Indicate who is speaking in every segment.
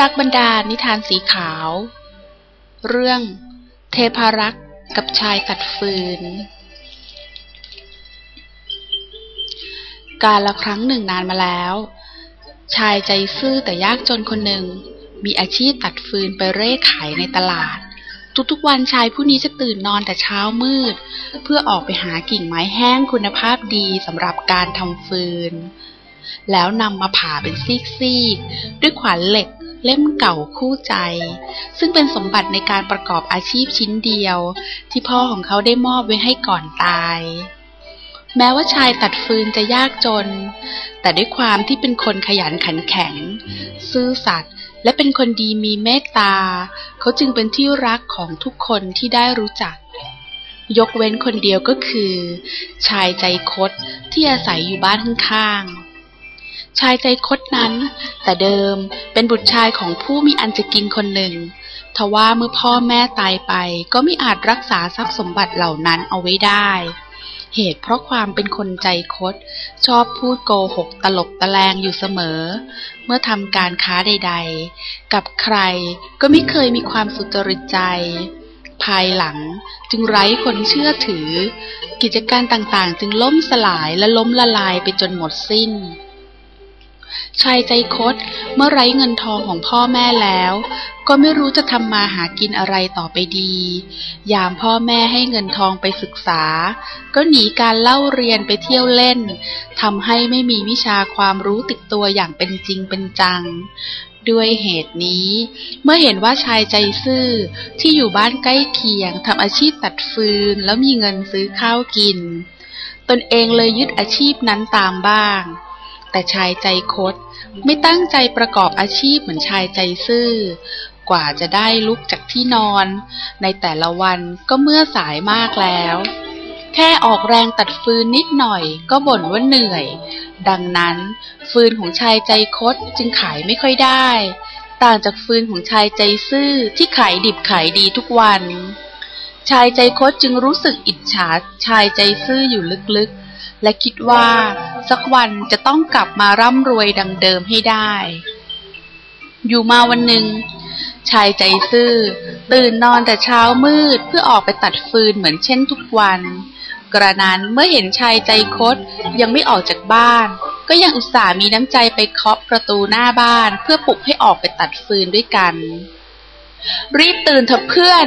Speaker 1: รักบรรดานิทานสีขาว เรื่องเทพารักษ์กับชายตัดฟืน การละครั้งหนึ่งนานมาแล้ว ชายใจซื่อแต่ยากจนคนหนึ่ง มีอาชีพตัดฟืนไปเร่ขายในตลาด ทุกๆวันชายผู้นี้จะตื่นนอนแต่เช้ามืด เพื่อออกไปหากิ่งไม้แห้งคุณภาพดีสำหรับการทำฟืนแล้วนำมาผ่าเป็นซีกๆ ด้วยขวานเหล็ก เล่มเก่าคู่ใจ ซึ่งเป็นสมบัติในการประกอบอาชีพชิ้นเดียว ที่พ่อของเขาได้มอบไว้ให้ก่อนตาย แม้ว่าชายตัดฟืนจะยากจน แต่ด้วยความที่เป็นคนขยันขันแข็ง ซื่อสัตย์และเป็นคนดีมีเมตตา เขาจึงเป็นที่รักของทุกคนที่ได้รู้จักยกเว้นคนเดียวก็คือ ชายใจคดที่อาศัยอยู่บ้านข้างๆ ชายใจคดนั้น แต่เดิมเป็นบุตรชายของผู้มีอันจะกินคนหนึ่งทว่าเมื่อพ่อแม่ตายไปก็ไม่อาจรักษาทรัพย์สมบัติเหล่านั้นเอาไว้ได้ เหตุเพราะความเป็นคนใจคด ชอบพูดโกหกตลบตะแลงอยู่เสมอ เมื่อทำการค้าใดๆ กับใครก็ไม่เคยมีความสุจริตใจ ภายหลังจึงไร้คนเชื่อถือ กิจการต่างๆ จึงล่มสลายและล้มละลายไปจนหมดสิ้น ชายใจคดเมื่อไร้เงินทองของพ่อแม่แล้ว ก็ไม่รู้จะทำมาหากินอะไรต่อไปดี ยามพ่อแม่ให้เงินทองไปศึกษา ก็หนีการเล่าเรียนไปเที่ยวเล่นทำให้ไม่มีวิชาความรู้ติดตัวอย่างเป็นจริงเป็นจัง ด้วยเหตุนี้ เมื่อเห็นว่าชายใจซื่อที่อยู่บ้านใกล้เคียงทำอาชีพตัดฟืนแล้วมีเงินซื้อข้าวกิน ตนเองเลยยึดอาชีพนั้นตามบ้าง แต่ชายใจคด ไม่ตั้งใจประกอบอาชีพเหมือนชายใจซื่อ กว่าจะได้ลุกจากที่นอน ในแต่ละวันก็เมื่อสายมากแล้ว แค่ออกแรงตัดฟืนนิดหน่อยก็บ่นว่าเหนื่อย ดังนั้น ฟืนของชายใจคดจึงขายไม่ค่อยได้ ต่างจากฟืนของชายใจซื่อที่ขายดิบขายดีทุกวันชายใจคดจึงรู้สึกอิจฉาชายใจซื่ออยู่ลึก และคิดว่าสักวันจะต้องกลับมาร่ำรวยดังเดิมให้ได้ อยู่มาวันหนึ่งชายใจซื่อ ตื่นนอนแต่เช้ามืดเพื่อออกไปตัดฟืนเหมือนเช่นทุกวัน กระนั้นเมื่อเห็นชายใจคดยังไม่ออกจากบ้าน ก็ยังอุตส่าห์มีน้ำใจไปเคาะประตูหน้าบ้านเพื่อปลุกให้ออกไปตัดฟืนด้วยกัน รีบตื่นเถอะเพื่อน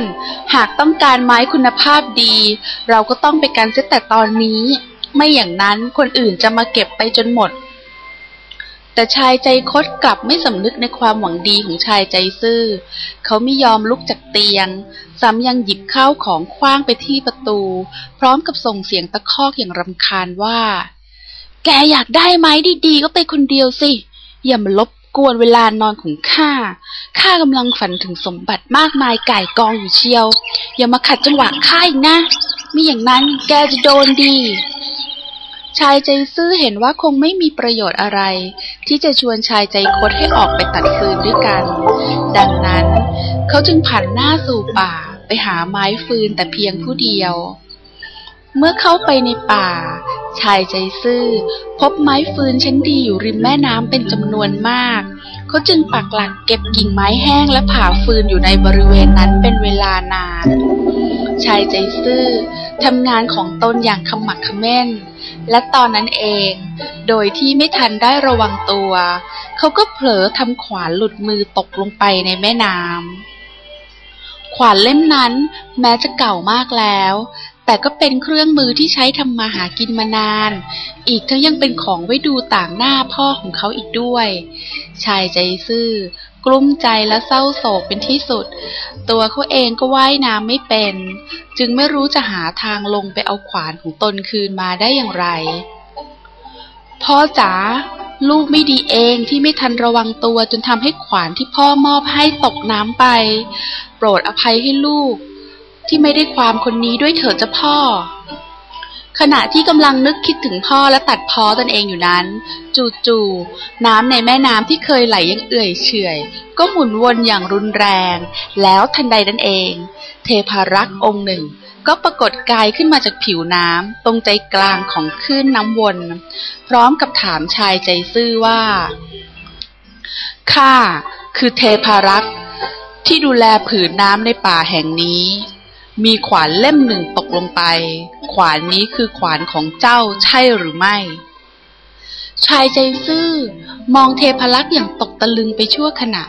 Speaker 1: หากต้องการไม้คุณภาพดี เราก็ต้องไปกันเสียแต่ตอนนี้ ไม่อย่างนั้นคนอื่นจะมาเก็บไปจนหมด แต่ชายใจคดกลับไม่สำนึกในความหวังดีของชายใจซื่อ เขาไม่ยอมลุกจากเตียง ซ้ำยังหยิบข้าวของคว้างไปที่ประตู พร้อมกับส่งเสียงตะคอกอย่างรำคาญว่า แกอยากได้ไหมดีๆ ก็ไปคนเดียวสิ อย่ามาลบกวนเวลานอนของข้า ข้ากำลังฝันถึงสมบัติมากมายไก่กองอยู่เชียว อย่ามาขัดจังหวะข้าอีกนะ มิอย่างนั้นแกจะโดนดี ชายใจซื่อเห็นว่าคงไม่มีประโยชน์อะไร ที่จะชวนชายใจคดให้ออกไปตัดฟืนด้วยกัน ดังนั้นเขาจึงผันหน้าสู่ป่าไปหาไม้ฟืนแต่เพียงผู้เดียว เมื่อเข้าไปในป่า ชายใจซื่อ พบไม้ฟืนชั้นดีอยู่ริมแม่น้ำเป็นจำนวนมาก เขาจึงปักหลักเก็บกิ่งไม้แห้งและผ่าฟืนอยู่ในบริเวณนั้นเป็นเวลานาน ชายใจซื่อทำงานของตนอย่างขมักขม้น และตอนนั้นเอง โดยที่ไม่ทันได้ระวังตัว เขาก็เผลอทำขวานหลุดมือตกลงไปในแม่น้ำขวานเล่มนั้นแม้จะเก่ามากแล้ว แต่ก็เป็นเครื่องมือที่ใช้ทำมาหากินมานาน อีกทั้งยังเป็นของไว้ดูต่างหน้าพ่อของเขาอีกด้วย ชายใจซื่อ กลุ้มใจและเศร้าโศกเป็นที่สุด ตัวเขาเองก็ว่ายน้ำไม่เป็น จึงไม่รู้จะหาทางลงไปเอาขวานของตนคืนมาได้อย่างไร พ่อจ๋าลูกไม่ดีเองที่ไม่ทันระวังตัวจนทำให้ขวานที่พ่อมอบให้ตกน้ำไป โปรดอภัยให้ลูก ที่ไม่ได้ความคนนี้ด้วยเถิดจ้ะพ่อ ขณะที่กำลังนึกคิดถึงพ่อและตัดพ้อตนเองอยู่นั้น จู่ๆน้ำในแม่น้ำที่เคยไหลยังเอื่อยเฉยก็หมุนวนอย่างรุนแรง แล้วทันใดนั้นเอง เทพารักษ์องค์หนึ่ง ก็ปรากฏกายขึ้นมาจากผิวน้ำตรงใจกลางของคลื่นน้ำวน พร้อมกับถามชายใจซื่อว่าข้าคือเทพารักษ์ที่ดูแลผืนน้ำในป่าแห่งนี้ มีขวานเล่มหนึ่งตกลงไป ขวานนี้คือขวานของเจ้าใช่หรือไม่ ชายใจซื่อ มองเทพลักษ์อย่างตกตะลึงไปชั่วขณะ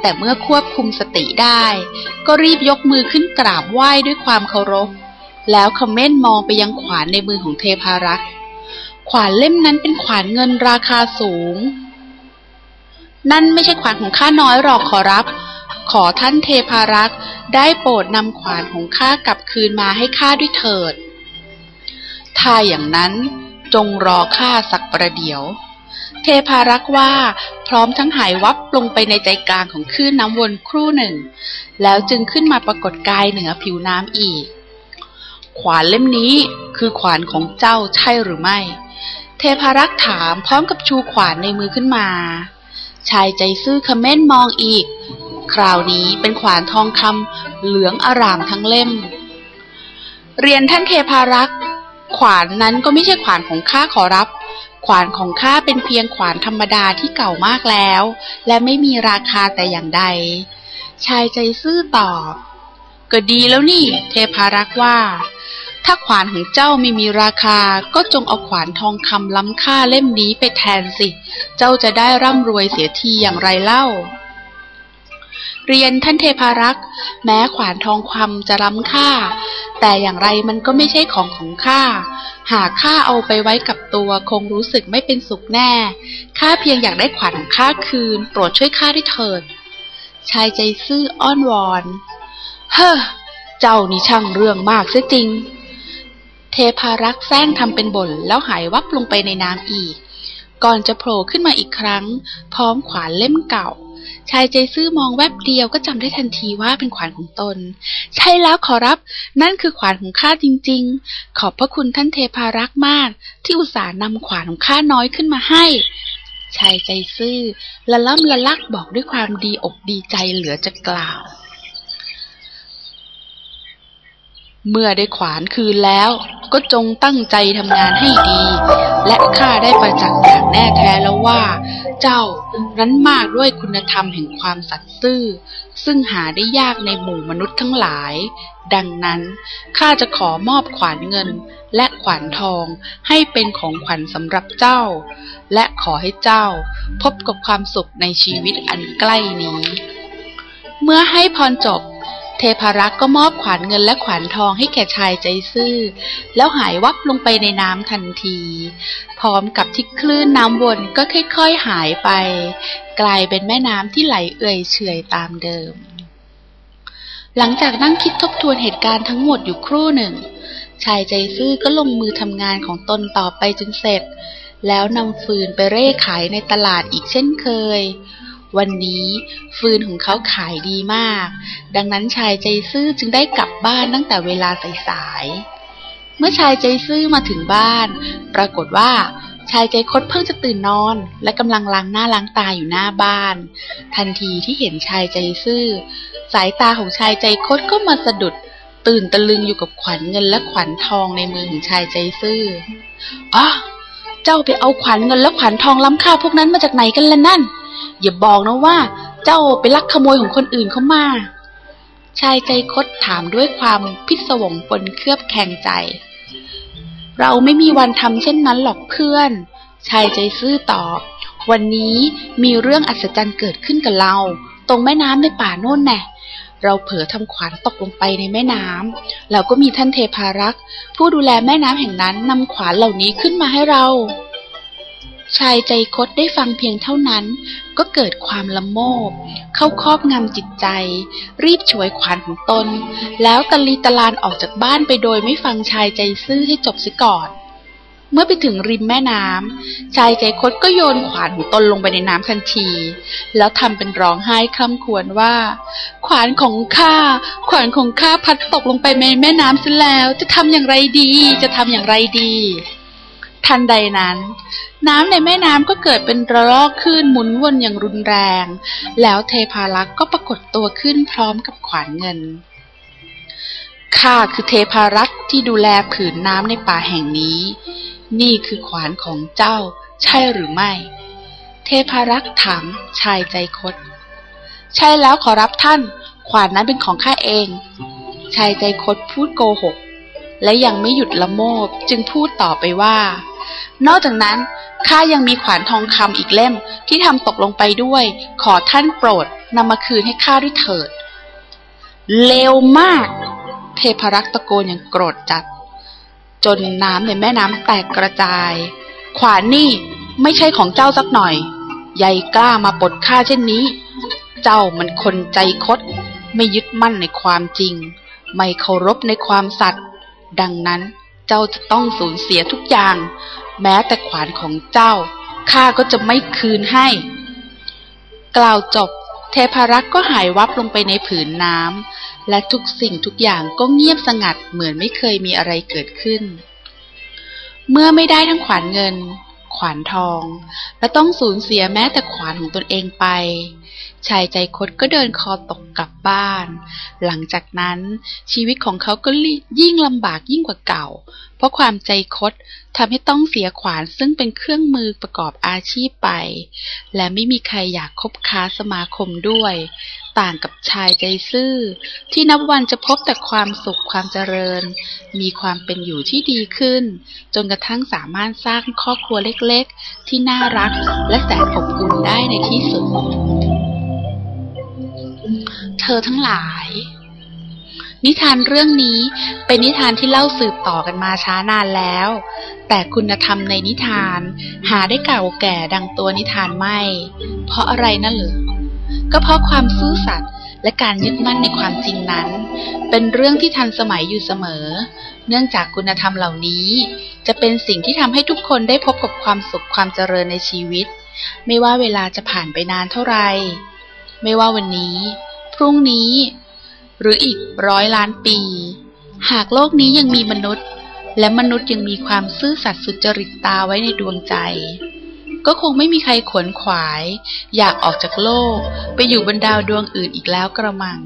Speaker 1: แต่เมื่อควบคุมสติได้ ก็รีบยกมือขึ้นกราบไหว้ด้วยความเคารพ แล้วคอมเมนต์มองไปยังขวานในมือของเทพารักษ์ ขวานเล่มนั้นเป็นขวานเงินราคาสูง นั่นไม่ใช่ขวานของข้าน้อยหรอกขอรับ ขอท่านเทพารักษ์ ได้โปรดนำขวานของข้ากลับคืนมาให้ข้าด้วยเถิด ถ้าอย่างนั้นจงรอข้าสักประเดี๋ยว เทพารักษ์ว่าพร้อมทั้งหายวับลงไปในใจกลางของคลื่นน้ำวนครู่หนึ่ง แล้วจึงขึ้นมาปรากฏกายเหนือผิวน้ำอีก ขวานเล่มนี้คือขวานของเจ้าใช่หรือไม่ เทพารักษ์ถามพร้อมกับชูขวานในมือขึ้นมา ชายใจซื่อคเม้นมองอีก คราวนี้เป็นขวานทองคำเหลืองอารามทั้งเล่ม เรียนท่านเทพารักษ์ ขวานนั้นก็ไม่ใช่ขวานของข้าขอรับ ขวานของข้าเป็นเพียงขวานธรรมดาที่เก่ามากแล้ว และไม่มีราคาแต่อย่างใด ชายใจซื่อตอบก็ดีแล้วนี่ เทพารักษ์ว่า ถ้าขวานของเจ้าไม่มีราคา ก็จงเอาขวานทองคำล้ำค่าเล่มนี้ไปแทนสิ เจ้าจะได้ร่ำรวยเสียทีอย่างไรเล่า เรียนท่านเทพารักษ์ แม้ขวานทองคำจะล้ำค่า แต่อย่างไรมันก็ไม่ใช่ของของข้า หากข้าเอาไปไว้กับตัวคงรู้สึกไม่เป็นสุขแน่ ข้าเพียงอยากได้ขวานของข้าคืน โปรดช่วยข้าด้วยเถิด ชายใจซื่ออ้อนวอน เฮ้อ เจ้านี่ช่างเรื่องมากเสียจริง เทพารักษ์แซงทำเป็นบ่นแล้วหายวับลงไปในน้ำอีก ก่อนจะโผล่ขึ้นมาอีกครั้ง พร้อมขวานเล่มเก่า ชายใจซื่อมองแวบเดียวก็จำได้ทันทีว่าเป็นขวานของตน ใช่แล้วขอรับ นั่นคือขวานของข้าจริง ๆ ขอบพระคุณท่านเทพารักษ์มาก ที่อุตส่าห์นำขวานของข้าน้อยขึ้นมาให้ชายใจซื่อละล่ำละลักบอกด้วยความดีอกดีใจเหลือจะกล่าว เมื่อได้ขวานคืนแล้วก็จงตั้งใจทำงานให้ดี และข้าได้ประจักษ์อย่างแน่แท้แล้วว่า เจ้านั้นมากด้วยคุณธรรมแห่งความสัตย์ซื่อ ซึ่งหาได้ยากในหมู่มนุษย์ทั้งหลาย ดังนั้นข้าจะขอมอบขวานเงินและขวานทองให้เป็นของขวัญสำหรับเจ้า และขอให้เจ้า พบกับความสุขในชีวิตอันใกล้นี้ เมื่อให้พรจบ เทพารักษ์ก็มอบขวานเงินและขวานทองให้แก่ชายใจซื่อ แล้วหายวับลงไปในน้ำทันที พร้อมกับที่คลื่นน้ำวนก็ค่อยๆหายไป กลายเป็นแม่น้ำที่ไหลเอื่อยเฉยตามเดิม หลังจากนั่งคิดทบทวนเหตุการณ์ทั้งหมดอยู่ครู่หนึ่ง ชายใจซื่อก็ลงมือทำงานของตนต่อไปจนเสร็จ แล้วนำฟืนไปเร่ขายในตลาดอีกเช่นเคย วันนี้ฟืนของเขาขายดีมาก ดังนั้นชายใจซื่อจึงได้กลับบ้านตั้งแต่เวลาสายๆ เมื่อชายใจซื่อมาถึงบ้าน ปรากฏว่าชายใจคดเพิ่งจะตื่นนอน และกำลังล้างหน้าล้างตาอยู่หน้าบ้าน ทันทีที่เห็นชายใจซื่อ สายตาของชายใจคดก็มาสะดุด ตื่นตะลึงอยู่กับขวัญเงินและขวัญทองในมือของชายใจซื่ออ๋อเจ้าไปเอาขวัญเงินและขวัญทองล้ำค่าพวกนั้นมาจากไหนกันล่ะนั่น อย่าบอกนะว่า เจ้าไปลักขโมยของคนอื่นเขามา ชายใจคดถามด้วยความพิศวงปนเครือบแข่งใจ เราไม่มีวันทำเช่นนั้นหรอกเพื่อน ชายใจซื่อตอบ วันนี้มีเรื่องอัศจรรย์เกิดขึ้นกับเรา ตรงแม่น้ำในป่าโน่นแน่เราเผลอทำขวานตกลงไปในแม่น้ำแล้วก็มีท่านเทพารักษ์ผู้ดูแลแม่น้ำแห่งนั้นนำขวานเหล่านี้ขึ้นมาให้เรา ชายใจคดได้ฟังเพียงเท่านั้น ก็เกิดความละโมบ เข้าครอบงำจิตใจ รีบช่วยขวานของตน แล้วตะลีตะลานออกจากบ้านไปโดยไม่ฟังชายใจซื่อให้จบเสียก่อน เมื่อไปถึงริมแม่น้ำชายใจคดก็โยนขวานของตนลงไปในน้ำทันที แล้วทำเป็นร้องไห้คร่ำควรว่า ขวานของข้าขวานของข้าพัดตกลงไปในแม่น้ำซะแล้ว จะทำอย่างไรดี จะทำอย่างไรดี ทันใดนั้น น้ำในแม่น้ำก็เกิดเป็นระลอกขึ้นหมุนวนอย่างรุนแรง แล้วเทพารักษ์ก็ปรากฏตัวขึ้นพร้อมกับขวานเงินข้าคือเทพารักษ์ที่ดูแลผืนน้ำในป่าแห่งนี้ นี่คือขวานของเจ้า ใช่หรือไม่ เทพารักษ์ถามชายใจคด ใช่แล้วขอรับท่าน ขวานนั้นเป็นของข้าเอง ชายใจคดพูดโกหก และยังไม่หยุดละโมบจึงพูดต่อไปว่า นอกจากนั้นข้ายังมีขวานทองคำอีกเล่มที่ทำตกลงไปด้วย ขอท่านโปรดนำมาคืนให้ข้าด้วยเถิด เลวมาก เทพรักษ์ตะโกนอย่างโกรธจัด จนน้ำในแม่น้ำแตกกระจาย ขวานนี่ไม่ใช่ของเจ้าสักหน่อย ใหญ่กล้ามาปลดข้าเช่นนี้ เจ้ามันคนใจคด ไม่ยึดมั่นในความจริง ไม่เคารพในความสัตย์ดังนั้นเจ้าจะต้องสูญเสียทุกอย่าง แม้แต่ขวานของเจ้า ข้าก็จะไม่คืนให้ กล่าวจบ เทพรักษ์ก็หายวับลงไปในผืนน้ำ และทุกสิ่งทุกอย่างก็เงียบสงัดเหมือนไม่เคยมีอะไรเกิดขึ้น เมื่อไม่ได้ทั้งขวานเงิน ขวานทอง และต้องสูญเสียแม้แต่ขวานของตนเองไป ชายใจคดก็เดินคอตกกลับบ้าน หลังจากนั้นชีวิตของเขาก็ยิ่งลำบากยิ่งกว่าเก่า เพราะความใจคดทำให้ต้องเสียขวานซึ่งเป็นเครื่องมือประกอบอาชีพไป และไม่มีใครอยากคบค้าสมาคมด้วย ต่างกับชายใจซื่อ ที่นับวันจะพบแต่ความสุขความเจริญ มีความเป็นอยู่ที่ดีขึ้น จนกระทั่งสามารถสร้างครอบครัวเล็กๆ ที่น่ารักและแสนอบอุ่นได้ในที่สุด เธอทั้งหลายนิทานเรื่องนี้เป็นนิทานที่เล่าสืบต่อกันมาช้านานแล้ว แต่คุณธรรมในนิทานหาได้เก่าแก่ดังตัวนิทานไม่ เพราะอะไรนั่นหรือ ก็เพราะความซื่อสัตย์และการยึดมั่นในความจริงนั้น เป็นเรื่องที่ทันสมัยอยู่เสมอ เนื่องจากคุณธรรมเหล่านี้ จะเป็นสิ่งที่ทำให้ทุกคนได้พบกับความสุขความเจริญในชีวิต ไม่ว่าเวลาจะผ่านไปนานเท่าไหร่ไม่ว่าวันนี้ พรุ่งนี้ หรืออีกร้อยล้านปี หากโลกนี้ยังมีมนุษย์ และมนุษย์ยังมีความซื่อสัตย์สุจริตตาไว้ในดวงใจ ก็คงไม่มีใครขวนขวาย อยากออกจากโลก ไปอยู่บนดาวดวงอื่นอีกแล้วกระมัง